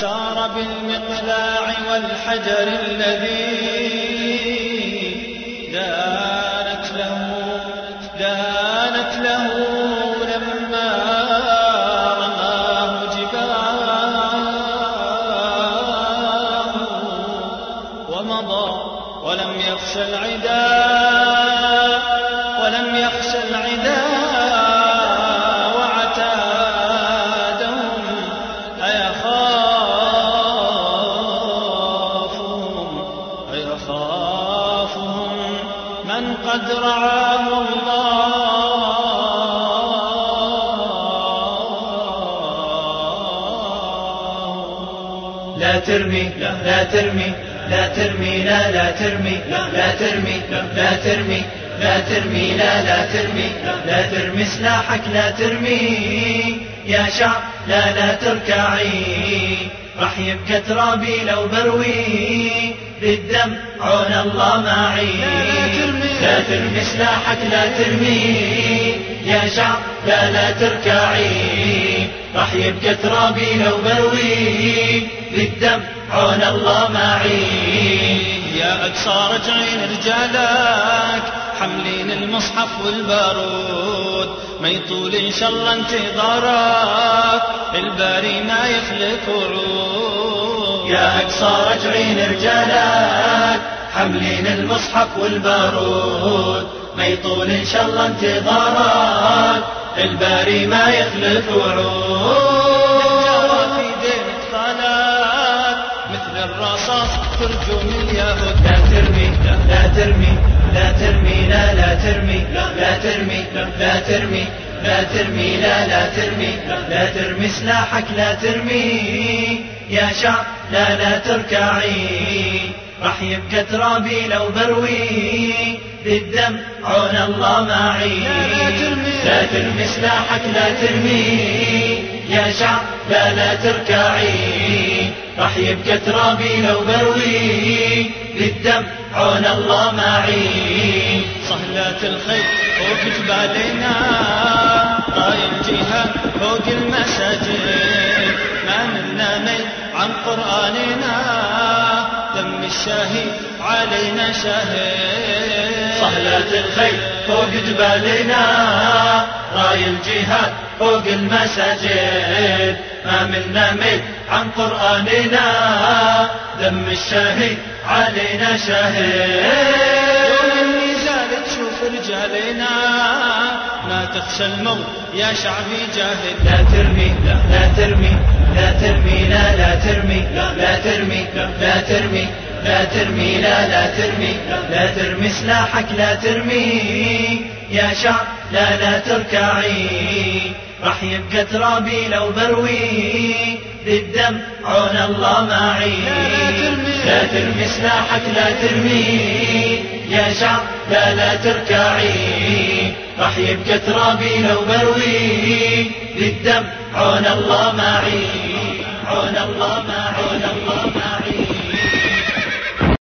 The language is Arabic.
سار بالمقلاع والحجر الذي دانت له دانت له لما رماه جباه. ومضى ولم يخش العداء ولم يخش أيخافهم من قد رعاه الله. لا ترمي لا ترمي لا ترمي لا لا ترمي لا ترمي لا ترمي لا ترمي لا لا ترمي لا ترمي سلاحك لا ترمي يا شعب لا لا تركعي. راح يبقى ترابي لو بروي. بالدم عون الله معي. لا ترمي. سلاحك لا ترمي. يا شعب لا لا تركعي. راح يبقى ترابي لو بروي. بالدم عون الله معي. يا أقصى رجعين رجالك حملين المصحف والبارود. ما يطول إن شاء الله انتظارك. الباري ما يخلف يا أقصى رجعين رجالك حملين المصحف والبارود ما يطول إن شاء الله انتظارك الباري ما يخلف وعود في دينك طالات مثل الرصاص ترجم اليهود لا ترمي لا ترمي لا ترمي لا لا ترمي لا ترمي لا ترمي لا ترمي لا لا ترمي لا ترمي سلاحك لا ترمي يا شعب لا لا تركعي. راح يبقى ترابي لو بروي. بالدم عون الله معي. لا ترمي. سلاحك لا ترمي. يا شعب لا لا تركعي. راح يبقى ترابي لو بروي. بالدم عون الله معي. صهلات الخير فوق جبالنا راي الجهاد فوق المساجد. عن قرآننا دم الشهيد علينا شهيد صهلات الخير فوق جبالنا رأي الجهاد فوق المساجد. ما منا ميت عن قرآننا دم الشهيد علينا شهيد يوم النزال تشوف رجالنا ما تخشى الموت يا شعبي جاهد. لا ترمي لا ترمي. لا ترمي لا لا ترمي لا ترمي لا ترمي لا ترمي لا لا ترمي لا ترمي سلاحك لا ترمي. يا شعب لا لا تركعي راح يبقى ترابي لو بروي. بالدم عون الله معي. لا ترمي سلاحك لا ترمي. يا شعب لا لا تركعي. راح يبقى ترابي لو بروي معي عون الله معي. عون الله معي.